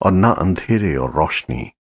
اور نہ اندھیرے اور روشنی۔